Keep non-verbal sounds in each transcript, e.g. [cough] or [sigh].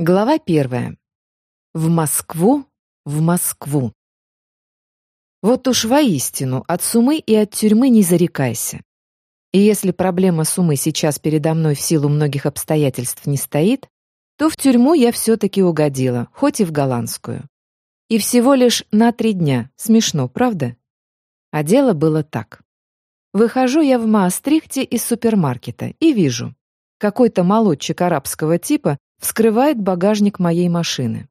Глава первая. В Москву, в Москву. Вот уж воистину, от сумы и от тюрьмы не зарекайся. И если проблема сумы сейчас передо мной в силу многих обстоятельств не стоит, то в тюрьму я все-таки угодила, хоть и в голландскую. И всего лишь на три дня. Смешно, правда? А дело было так. Выхожу я в Маастрихте из супермаркета и вижу. Какой-то молодчик арабского типа вскрывает багажник моей машины.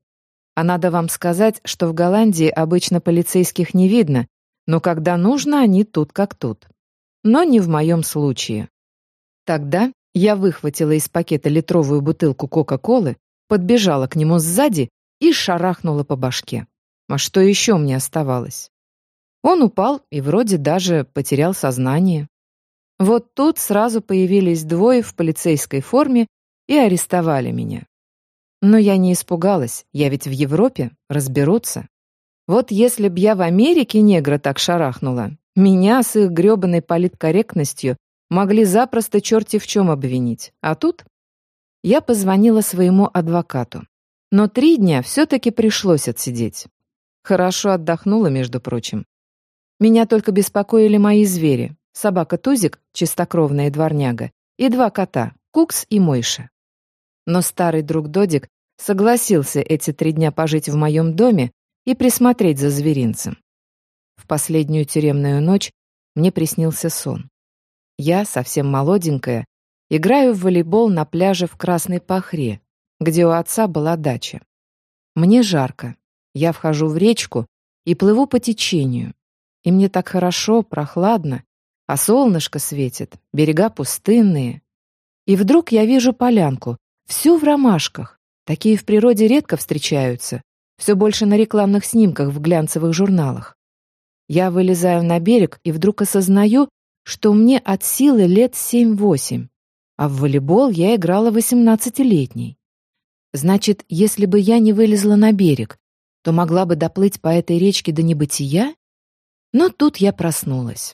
А надо вам сказать, что в Голландии обычно полицейских не видно, но когда нужно, они тут как тут. Но не в моем случае. Тогда я выхватила из пакета литровую бутылку Кока-Колы, подбежала к нему сзади и шарахнула по башке. А что еще мне оставалось? Он упал и вроде даже потерял сознание. Вот тут сразу появились двое в полицейской форме и арестовали меня. Но я не испугалась, я ведь в Европе, разберутся. Вот если б я в Америке негра так шарахнула, меня с их грёбаной политкорректностью могли запросто черти в чем обвинить. А тут я позвонила своему адвокату. Но три дня все-таки пришлось отсидеть. Хорошо отдохнула, между прочим. Меня только беспокоили мои звери. Собака Тузик, чистокровная дворняга, и два кота, Кукс и Мойша. Но старый друг Додик согласился эти три дня пожить в моем доме и присмотреть за зверинцем. В последнюю тюремную ночь мне приснился сон. Я, совсем молоденькая, играю в волейбол на пляже в Красной Пахре, где у отца была дача. Мне жарко. Я вхожу в речку и плыву по течению. И мне так хорошо, прохладно, а солнышко светит, берега пустынные. И вдруг я вижу полянку, Всю в ромашках. Такие в природе редко встречаются. Все больше на рекламных снимках в глянцевых журналах. Я вылезаю на берег и вдруг осознаю, что мне от силы лет семь-восемь, а в волейбол я играла восемнадцатилетней. Значит, если бы я не вылезла на берег, то могла бы доплыть по этой речке до небытия? Но тут я проснулась.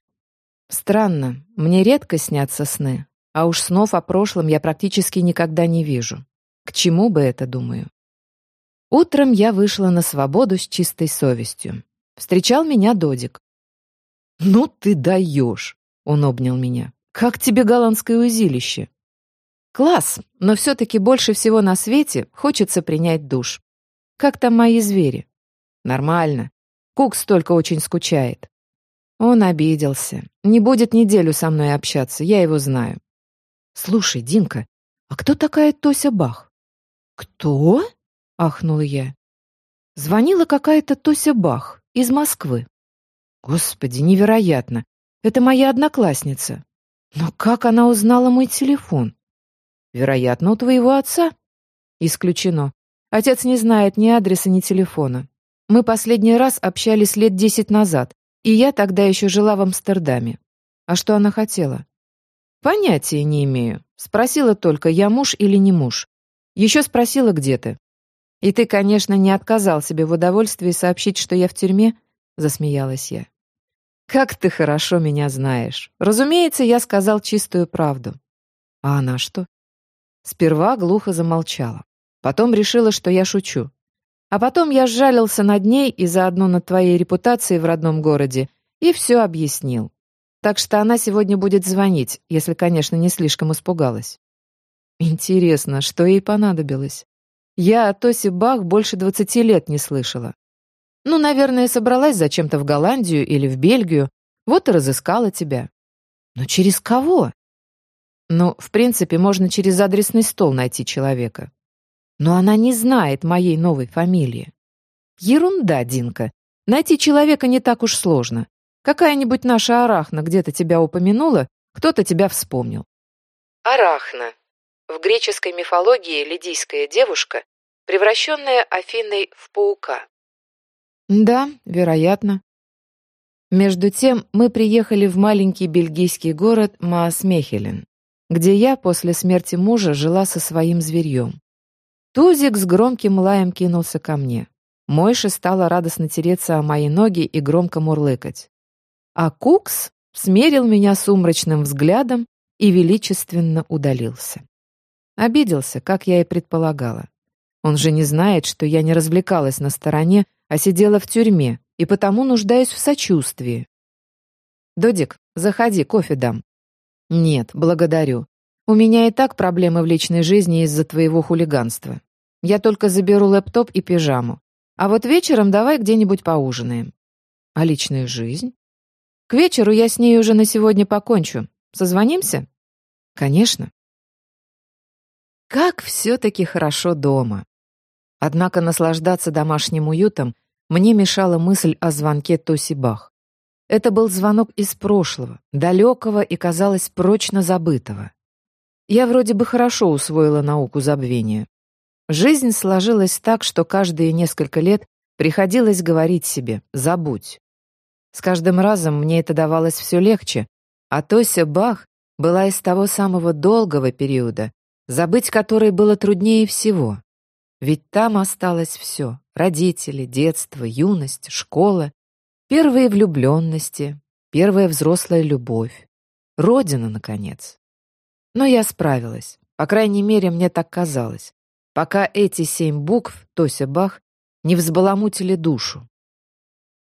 Странно, мне редко снятся сны, а уж снов о прошлом я практически никогда не вижу. К чему бы это, думаю? Утром я вышла на свободу с чистой совестью. Встречал меня Додик. «Ну ты даешь!» — он обнял меня. «Как тебе голландское узилище?» «Класс, но все-таки больше всего на свете хочется принять душ. Как там мои звери?» «Нормально. Кукс только очень скучает». Он обиделся. Не будет неделю со мной общаться, я его знаю. «Слушай, Динка, а кто такая Тося Бах?» «Кто?» — ахнула я. Звонила какая-то Тося Бах из Москвы. Господи, невероятно! Это моя одноклассница. Но как она узнала мой телефон? Вероятно, у твоего отца? Исключено. Отец не знает ни адреса, ни телефона. Мы последний раз общались лет десять назад, и я тогда еще жила в Амстердаме. А что она хотела? Понятия не имею. Спросила только, я муж или не муж. Еще спросила, где ты. И ты, конечно, не отказал себе в удовольствии сообщить, что я в тюрьме? Засмеялась я. Как ты хорошо меня знаешь. Разумеется, я сказал чистую правду. А она что? Сперва глухо замолчала. Потом решила, что я шучу. А потом я сжалился над ней и заодно над твоей репутацией в родном городе и все объяснил. Так что она сегодня будет звонить, если, конечно, не слишком испугалась. Интересно, что ей понадобилось? Я о Тосе Бах больше двадцати лет не слышала. Ну, наверное, собралась зачем-то в Голландию или в Бельгию, вот и разыскала тебя. Но через кого? Ну, в принципе, можно через адресный стол найти человека. Но она не знает моей новой фамилии. Ерунда, Динка. Найти человека не так уж сложно. Какая-нибудь наша Арахна где-то тебя упомянула, кто-то тебя вспомнил. Арахна. В греческой мифологии лидийская девушка, превращенная Афиной в паука. Да, вероятно. Между тем мы приехали в маленький бельгийский город Маасмехелен, где я после смерти мужа жила со своим зверьем. Тузик с громким лаем кинулся ко мне. Мойша стала радостно тереться о мои ноги и громко мурлыкать. А Кукс смерил меня сумрачным взглядом и величественно удалился. Обиделся, как я и предполагала. Он же не знает, что я не развлекалась на стороне, а сидела в тюрьме, и потому нуждаюсь в сочувствии. Додик, заходи, кофе дам. Нет, благодарю. У меня и так проблемы в личной жизни из-за твоего хулиганства. Я только заберу лэптоп и пижаму. А вот вечером давай где-нибудь поужинаем. А личная жизнь? К вечеру я с ней уже на сегодня покончу. Созвонимся? Конечно. Как все-таки хорошо дома. Однако наслаждаться домашним уютом мне мешала мысль о звонке Тоси Бах. Это был звонок из прошлого, далекого и, казалось, прочно забытого. Я вроде бы хорошо усвоила науку забвения. Жизнь сложилась так, что каждые несколько лет приходилось говорить себе «забудь». С каждым разом мне это давалось все легче, а Тося Бах была из того самого долгого периода, забыть который было труднее всего. Ведь там осталось все — родители, детство, юность, школа, первые влюбленности, первая взрослая любовь, родина, наконец. Но я справилась, по крайней мере, мне так казалось, пока эти семь букв, Тося Бах, не взбаламутили душу.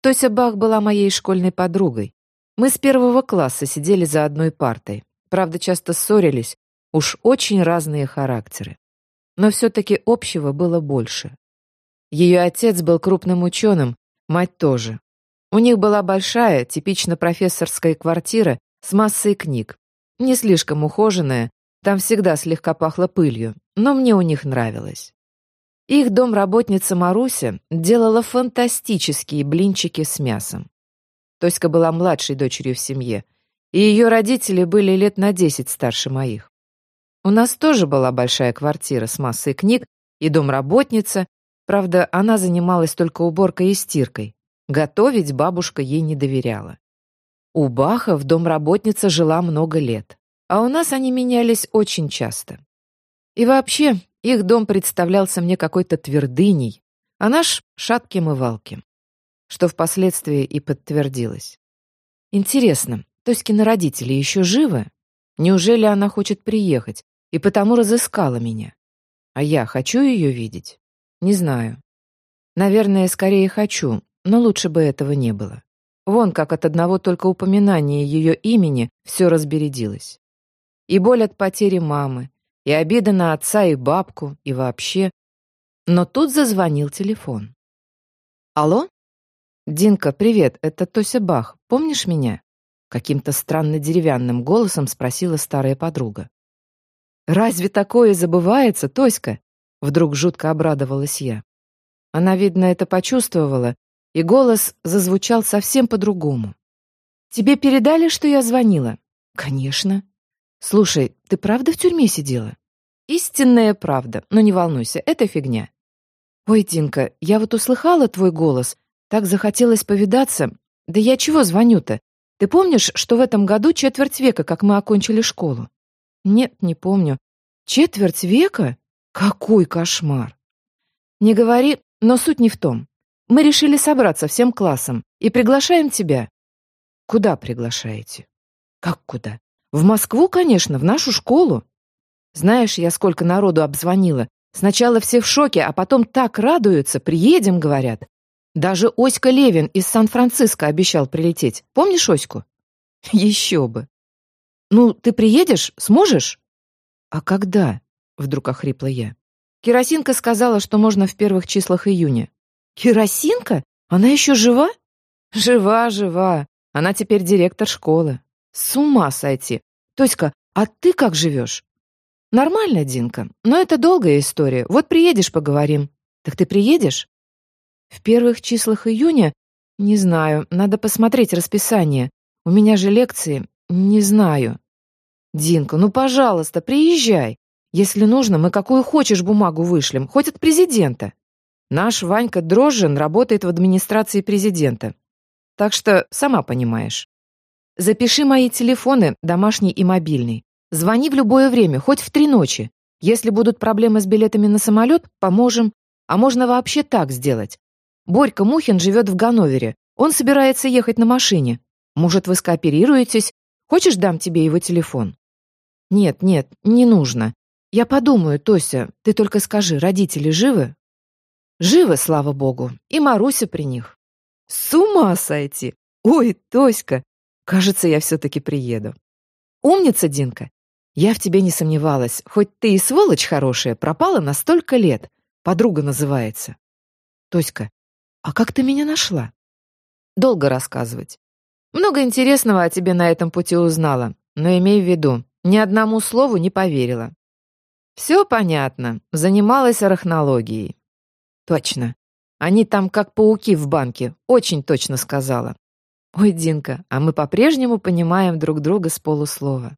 Тося Бах была моей школьной подругой. Мы с первого класса сидели за одной партой. Правда, часто ссорились, уж очень разные характеры. Но все-таки общего было больше. Ее отец был крупным ученым, мать тоже. У них была большая, типично профессорская квартира с массой книг. Не слишком ухоженная, там всегда слегка пахло пылью, но мне у них нравилось. Их домработница Маруся делала фантастические блинчики с мясом. Тоська была младшей дочерью в семье, и ее родители были лет на десять старше моих. У нас тоже была большая квартира с массой книг и домработница, правда, она занималась только уборкой и стиркой. Готовить бабушка ей не доверяла. У Баха в домработница жила много лет, а у нас они менялись очень часто. И вообще, их дом представлялся мне какой-то твердыней, а наш — шатким и валким. Что впоследствии и подтвердилось. Интересно, Тоськины родители еще живы? Неужели она хочет приехать и потому разыскала меня? А я хочу ее видеть? Не знаю. Наверное, скорее хочу, но лучше бы этого не было. Вон как от одного только упоминания ее имени все разбередилось. И боль от потери мамы, и обида на отца и бабку, и вообще. Но тут зазвонил телефон. «Алло? Динка, привет, это Тося Бах. Помнишь меня?» Каким-то странно деревянным голосом спросила старая подруга. «Разве такое забывается, Тоська?» Вдруг жутко обрадовалась я. Она, видно, это почувствовала, и голос зазвучал совсем по-другому. «Тебе передали, что я звонила?» «Конечно». «Слушай, ты правда в тюрьме сидела?» «Истинная правда, но не волнуйся, это фигня». «Ой, Динка, я вот услыхала твой голос, так захотелось повидаться. Да я чего звоню-то? Ты помнишь, что в этом году четверть века, как мы окончили школу?» «Нет, не помню. Четверть века? Какой кошмар!» «Не говори, но суть не в том. Мы решили собраться всем классом и приглашаем тебя». «Куда приглашаете?» «Как куда? В Москву, конечно, в нашу школу. Знаешь, я сколько народу обзвонила. Сначала все в шоке, а потом так радуются. Приедем, говорят. Даже Оська Левин из Сан-Франциско обещал прилететь. Помнишь Оську? [laughs] Еще бы. Ну, ты приедешь? Сможешь? А когда? Вдруг охрипла я. Керосинка сказала, что можно в первых числах июня. Керосинка? Она еще жива? Жива, жива. Она теперь директор школы. С ума сойти. Тоська, а ты как живешь? Нормально, Динка, но это долгая история. Вот приедешь, поговорим. Так ты приедешь? В первых числах июня? Не знаю, надо посмотреть расписание. У меня же лекции. Не знаю. Динка, ну, пожалуйста, приезжай. Если нужно, мы какую хочешь бумагу вышлем, хоть от президента. Наш Ванька Дрожжин работает в администрации президента. Так что сама понимаешь. Запиши мои телефоны, домашний и мобильный. Звони в любое время, хоть в три ночи. Если будут проблемы с билетами на самолет, поможем. А можно вообще так сделать. Борька Мухин живет в Ганновере. Он собирается ехать на машине. Может, вы скооперируетесь? Хочешь, дам тебе его телефон? Нет, нет, не нужно. Я подумаю, Тося, ты только скажи, родители живы? Живы, слава богу, и Маруся при них. С ума сойти! Ой, Тоська, кажется, я все-таки приеду. Умница, Динка. Я в тебе не сомневалась. Хоть ты и сволочь хорошая, пропала на столько лет. Подруга называется. Тоська, а как ты меня нашла? Долго рассказывать. Много интересного о тебе на этом пути узнала, но имей в виду, ни одному слову не поверила. Все понятно. Занималась арахнологией. Точно. Они там как пауки в банке. Очень точно сказала. Ой, Динка, а мы по-прежнему понимаем друг друга с полуслова.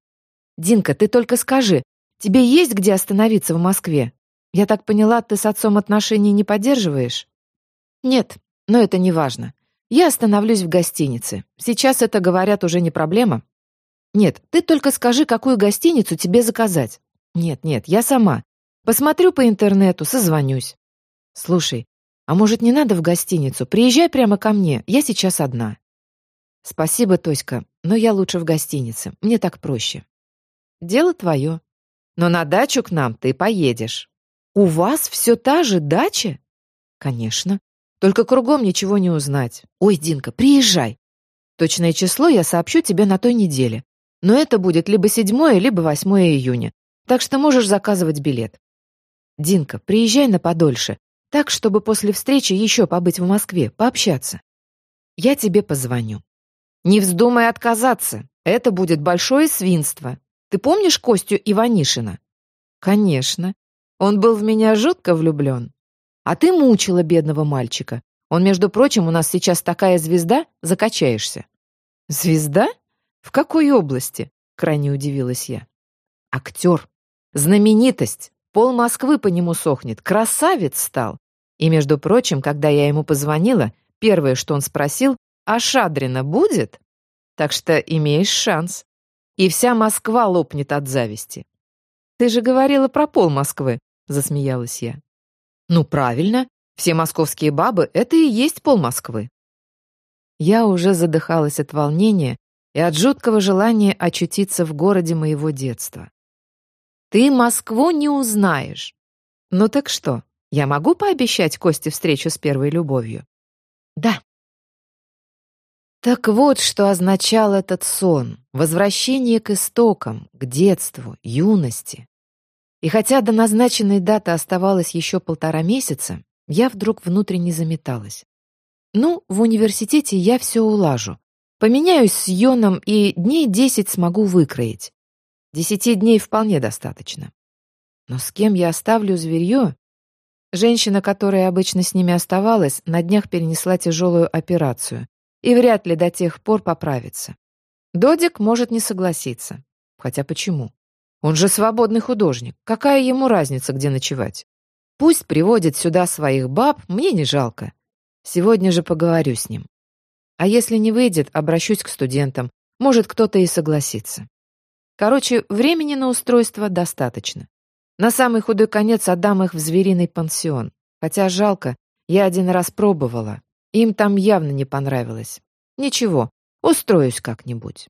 Динка, ты только скажи, тебе есть где остановиться в Москве? Я так поняла, ты с отцом отношений не поддерживаешь? Нет, но это не важно. Я остановлюсь в гостинице. Сейчас это, говорят, уже не проблема. Нет, ты только скажи, какую гостиницу тебе заказать. Нет, нет, я сама. Посмотрю по интернету, созвонюсь. Слушай, а может, не надо в гостиницу? Приезжай прямо ко мне, я сейчас одна. Спасибо, Тоська, но я лучше в гостинице. Мне так проще. Дело твое. Но на дачу к нам ты поедешь. У вас все та же дача? Конечно. Только кругом ничего не узнать. Ой, Динка, приезжай. Точное число я сообщу тебе на той неделе. Но это будет либо 7, либо 8 июня так что можешь заказывать билет. Динка, приезжай на подольше, так, чтобы после встречи еще побыть в Москве, пообщаться. Я тебе позвоню. Не вздумай отказаться, это будет большое свинство. Ты помнишь Костю Иванишина? Конечно. Он был в меня жутко влюблен. А ты мучила бедного мальчика. Он, между прочим, у нас сейчас такая звезда, закачаешься. Звезда? В какой области? Крайне удивилась я. Актер. Знаменитость. Пол Москвы по нему сохнет. Красавец стал. И, между прочим, когда я ему позвонила, первое, что он спросил, «А Шадрина будет?» Так что имеешь шанс. И вся Москва лопнет от зависти. «Ты же говорила про пол Москвы», — засмеялась я. «Ну, правильно. Все московские бабы — это и есть пол Москвы». Я уже задыхалась от волнения и от жуткого желания очутиться в городе моего детства. Ты Москву не узнаешь. Ну так что, я могу пообещать Косте встречу с первой любовью? Да. Так вот, что означал этот сон. Возвращение к истокам, к детству, юности. И хотя до назначенной даты оставалось еще полтора месяца, я вдруг внутренне заметалась. Ну, в университете я все улажу. Поменяюсь с Йоном и дней десять смогу выкроить. Десяти дней вполне достаточно. Но с кем я оставлю зверье? Женщина, которая обычно с ними оставалась, на днях перенесла тяжелую операцию и вряд ли до тех пор поправится. Додик может не согласиться. Хотя почему? Он же свободный художник. Какая ему разница, где ночевать? Пусть приводит сюда своих баб, мне не жалко. Сегодня же поговорю с ним. А если не выйдет, обращусь к студентам. Может, кто-то и согласится. Короче, времени на устройство достаточно. На самый худой конец отдам их в звериный пансион. Хотя жалко, я один раз пробовала. Им там явно не понравилось. Ничего, устроюсь как-нибудь.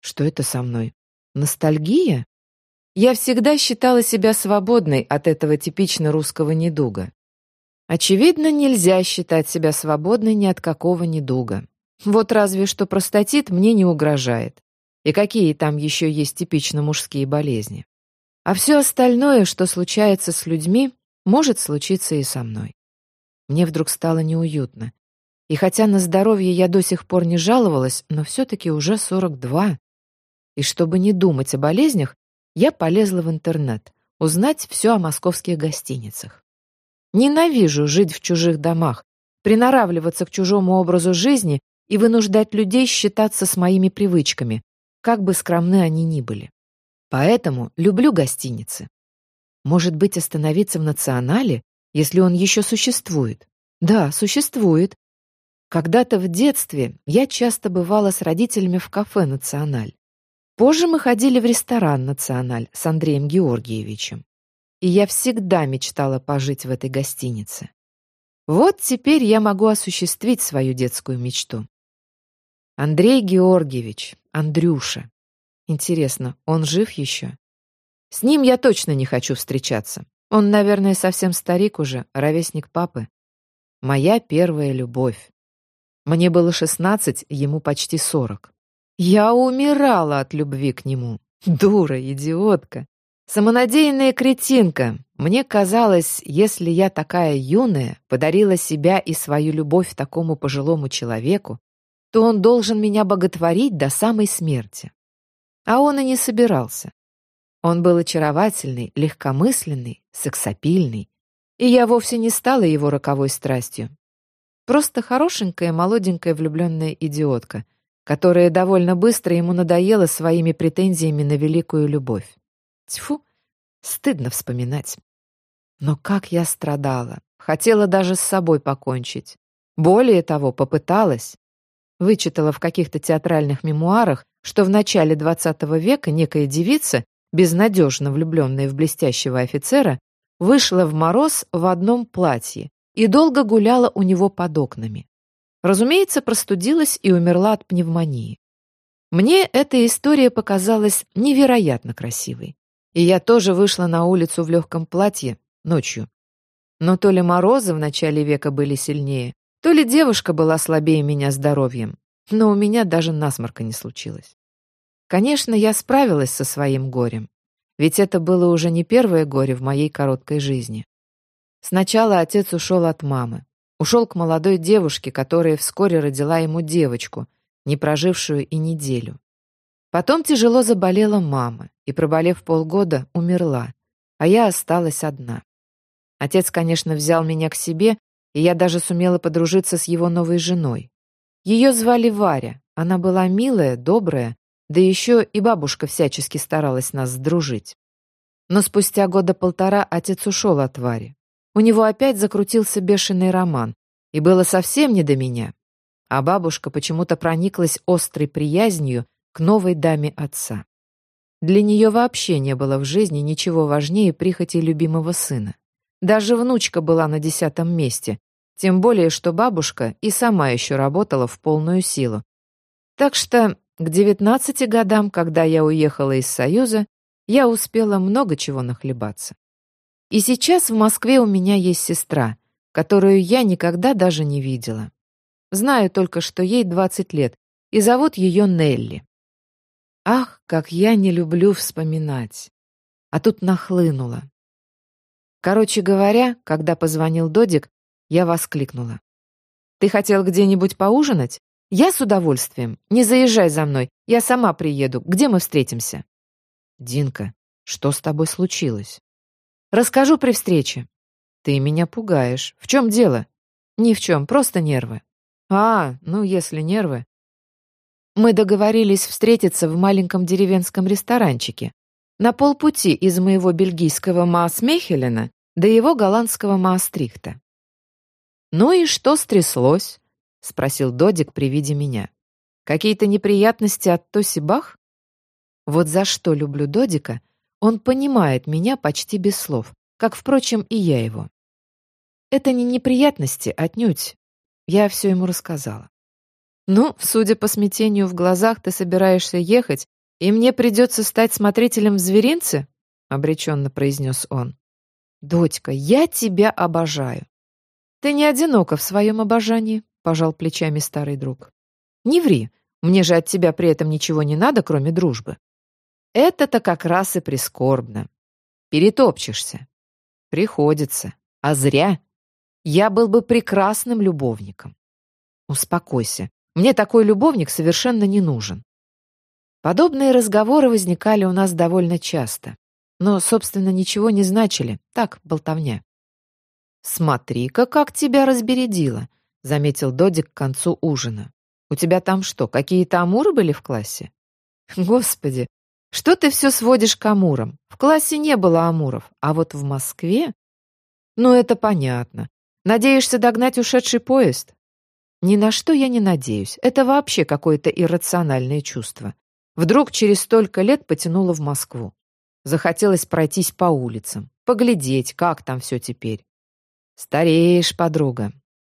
Что это со мной? Ностальгия? Я всегда считала себя свободной от этого типично русского недуга. Очевидно, нельзя считать себя свободной ни от какого недуга. Вот разве что простатит мне не угрожает и какие там еще есть типично мужские болезни. А все остальное, что случается с людьми, может случиться и со мной. Мне вдруг стало неуютно. И хотя на здоровье я до сих пор не жаловалась, но все-таки уже 42. И чтобы не думать о болезнях, я полезла в интернет, узнать все о московских гостиницах. Ненавижу жить в чужих домах, приноравливаться к чужому образу жизни и вынуждать людей считаться с моими привычками, как бы скромны они ни были. Поэтому люблю гостиницы. Может быть, остановиться в «Национале», если он еще существует? Да, существует. Когда-то в детстве я часто бывала с родителями в кафе «Националь». Позже мы ходили в ресторан «Националь» с Андреем Георгиевичем. И я всегда мечтала пожить в этой гостинице. Вот теперь я могу осуществить свою детскую мечту. Андрей Георгиевич, Андрюша. Интересно, он жив еще? С ним я точно не хочу встречаться. Он, наверное, совсем старик уже, ровесник папы. Моя первая любовь. Мне было шестнадцать, ему почти сорок. Я умирала от любви к нему. Дура, идиотка. Самонадеянная кретинка. Мне казалось, если я такая юная, подарила себя и свою любовь такому пожилому человеку, то он должен меня боготворить до самой смерти. А он и не собирался. Он был очаровательный, легкомысленный, сексапильный, и я вовсе не стала его роковой страстью. Просто хорошенькая, молоденькая влюбленная идиотка, которая довольно быстро ему надоела своими претензиями на великую любовь. Тьфу, стыдно вспоминать. Но как я страдала, хотела даже с собой покончить. Более того, попыталась. Вычитала в каких-то театральных мемуарах, что в начале XX века некая девица безнадежно влюбленная в блестящего офицера, вышла в мороз в одном платье и долго гуляла у него под окнами. Разумеется, простудилась и умерла от пневмонии. Мне эта история показалась невероятно красивой. И я тоже вышла на улицу в легком платье ночью. Но то ли морозы в начале века были сильнее, то ли девушка была слабее меня здоровьем, но у меня даже насморка не случилось. Конечно, я справилась со своим горем. Ведь это было уже не первое горе в моей короткой жизни. Сначала отец ушел от мамы. Ушел к молодой девушке, которая вскоре родила ему девочку, не прожившую и неделю. Потом тяжело заболела мама, и, проболев полгода, умерла, а я осталась одна. Отец, конечно, взял меня к себе, и я даже сумела подружиться с его новой женой. Ее звали Варя, она была милая, добрая, да еще и бабушка всячески старалась нас сдружить. Но спустя года полтора отец ушел от Вари. У него опять закрутился бешеный роман, и было совсем не до меня. А бабушка почему-то прониклась острой приязнью к новой даме отца. Для нее вообще не было в жизни ничего важнее прихоти любимого сына. Даже внучка была на десятом месте, тем более, что бабушка и сама еще работала в полную силу. Так что к девятнадцати годам, когда я уехала из Союза, я успела много чего нахлебаться. И сейчас в Москве у меня есть сестра, которую я никогда даже не видела. Знаю только, что ей 20 лет, и зовут ее Нелли. Ах, как я не люблю вспоминать. А тут нахлынуло. Короче говоря, когда позвонил Додик, я воскликнула. «Ты хотел где-нибудь поужинать? «Я с удовольствием. Не заезжай за мной. Я сама приеду. Где мы встретимся?» «Динка, что с тобой случилось?» «Расскажу при встрече». «Ты меня пугаешь. В чем дело?» «Ни в чем, просто нервы». «А, ну, если нервы...» Мы договорились встретиться в маленьком деревенском ресторанчике на полпути из моего бельгийского Маасмехелена до его голландского Маастрихта. Ну и что стряслось? — спросил Додик при виде меня. «Какие-то неприятности от Тоси Бах?» Вот за что люблю Додика, он понимает меня почти без слов, как, впрочем, и я его. Это не неприятности, отнюдь. Я все ему рассказала. «Ну, судя по смятению в глазах, ты собираешься ехать, и мне придется стать смотрителем в зверинце?» — обреченно произнес он. «Дочка, я тебя обожаю. Ты не одинока в своем обожании пожал плечами старый друг. Не ври, мне же от тебя при этом ничего не надо, кроме дружбы. Это-то как раз и прискорбно. Перетопчешься. Приходится. А зря. Я был бы прекрасным любовником. Успокойся. Мне такой любовник совершенно не нужен. Подобные разговоры возникали у нас довольно часто. Но, собственно, ничего не значили. Так, болтовня. «Смотри-ка, как тебя разбередило заметил Додик к концу ужина. «У тебя там что, какие-то амуры были в классе?» «Господи, что ты все сводишь к амурам? В классе не было амуров, а вот в Москве...» «Ну, это понятно. Надеешься догнать ушедший поезд?» «Ни на что я не надеюсь. Это вообще какое-то иррациональное чувство. Вдруг через столько лет потянуло в Москву. Захотелось пройтись по улицам, поглядеть, как там все теперь. Стареешь, подруга.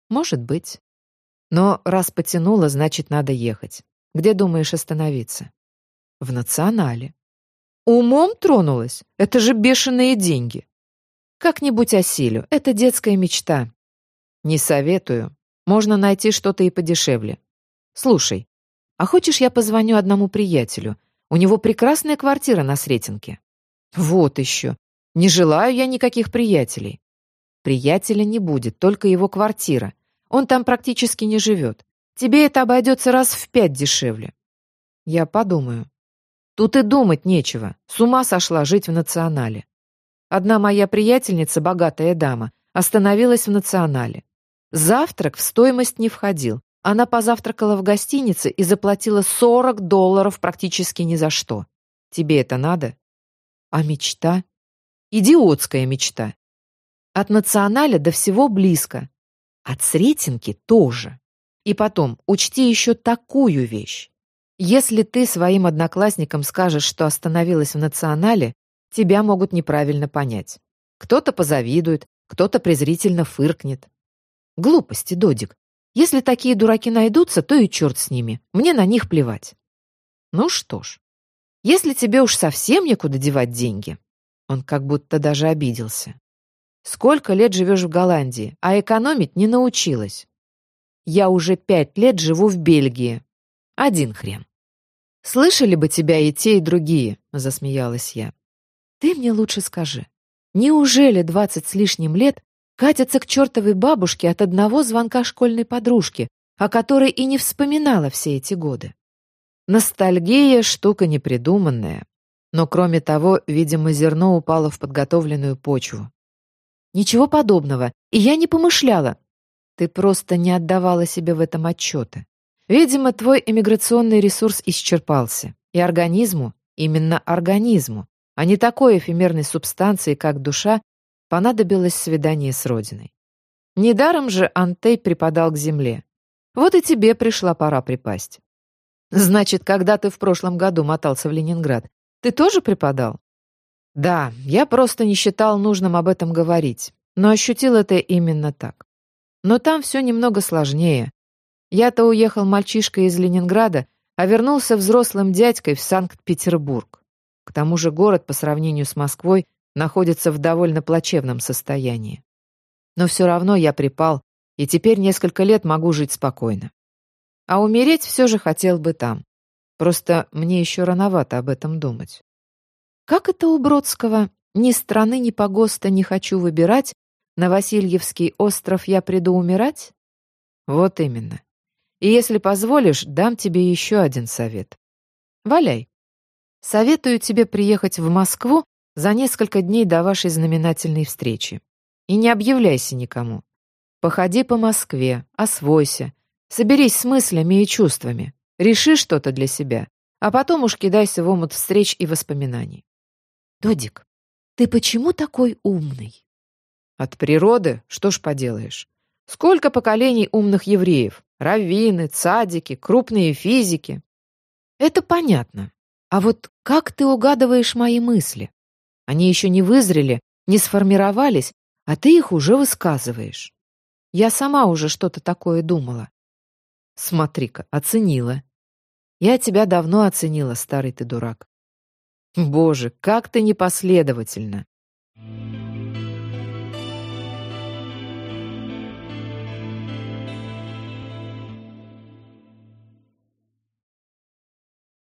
Может быть. Но раз потянуло, значит, надо ехать. Где думаешь остановиться? В национале. Умом тронулась? Это же бешеные деньги. Как-нибудь осилю. Это детская мечта. Не советую. Можно найти что-то и подешевле. Слушай, а хочешь я позвоню одному приятелю? У него прекрасная квартира на Сретенке. Вот еще. Не желаю я никаких приятелей. Приятеля не будет, только его квартира. Он там практически не живет. Тебе это обойдется раз в пять дешевле. Я подумаю. Тут и думать нечего. С ума сошла жить в национале. Одна моя приятельница, богатая дама, остановилась в национале. Завтрак в стоимость не входил. Она позавтракала в гостинице и заплатила 40 долларов практически ни за что. Тебе это надо? А мечта? Идиотская мечта. От националя до всего близко. От Сретенки тоже. И потом, учти еще такую вещь. Если ты своим одноклассникам скажешь, что остановилась в национале, тебя могут неправильно понять. Кто-то позавидует, кто-то презрительно фыркнет. Глупости, Додик. Если такие дураки найдутся, то и черт с ними. Мне на них плевать. Ну что ж, если тебе уж совсем некуда девать деньги. Он как будто даже обиделся. Сколько лет живешь в Голландии, а экономить не научилась? Я уже пять лет живу в Бельгии. Один хрен. Слышали бы тебя и те, и другие, засмеялась я. Ты мне лучше скажи, неужели двадцать с лишним лет катятся к чертовой бабушке от одного звонка школьной подружки, о которой и не вспоминала все эти годы? Ностальгия — штука непридуманная. Но кроме того, видимо, зерно упало в подготовленную почву. Ничего подобного. И я не помышляла. Ты просто не отдавала себе в этом отчета. Видимо, твой эмиграционный ресурс исчерпался. И организму, именно организму, а не такой эфемерной субстанции, как душа, понадобилось свидание с Родиной. Недаром же Антей припадал к земле. Вот и тебе пришла пора припасть. Значит, когда ты в прошлом году мотался в Ленинград, ты тоже преподал? Да, я просто не считал нужным об этом говорить, но ощутил это именно так. Но там все немного сложнее. Я-то уехал мальчишкой из Ленинграда, а вернулся взрослым дядькой в Санкт-Петербург. К тому же город по сравнению с Москвой находится в довольно плачевном состоянии. Но все равно я припал, и теперь несколько лет могу жить спокойно. А умереть все же хотел бы там. Просто мне еще рановато об этом думать. Как это у Бродского? Ни страны, ни погоста не хочу выбирать, на Васильевский остров я приду умирать? Вот именно. И если позволишь, дам тебе еще один совет. Валяй. Советую тебе приехать в Москву за несколько дней до вашей знаменательной встречи. И не объявляйся никому. Походи по Москве, освойся, соберись с мыслями и чувствами, реши что-то для себя, а потом уж кидайся в омут встреч и воспоминаний. Додик, ты почему такой умный? От природы, что ж поделаешь. Сколько поколений умных евреев? Раввины, цадики, крупные физики. Это понятно. А вот как ты угадываешь мои мысли? Они еще не вызрели, не сформировались, а ты их уже высказываешь. Я сама уже что-то такое думала. Смотри-ка, оценила. Я тебя давно оценила, старый ты дурак. Боже, как ты непоследовательна.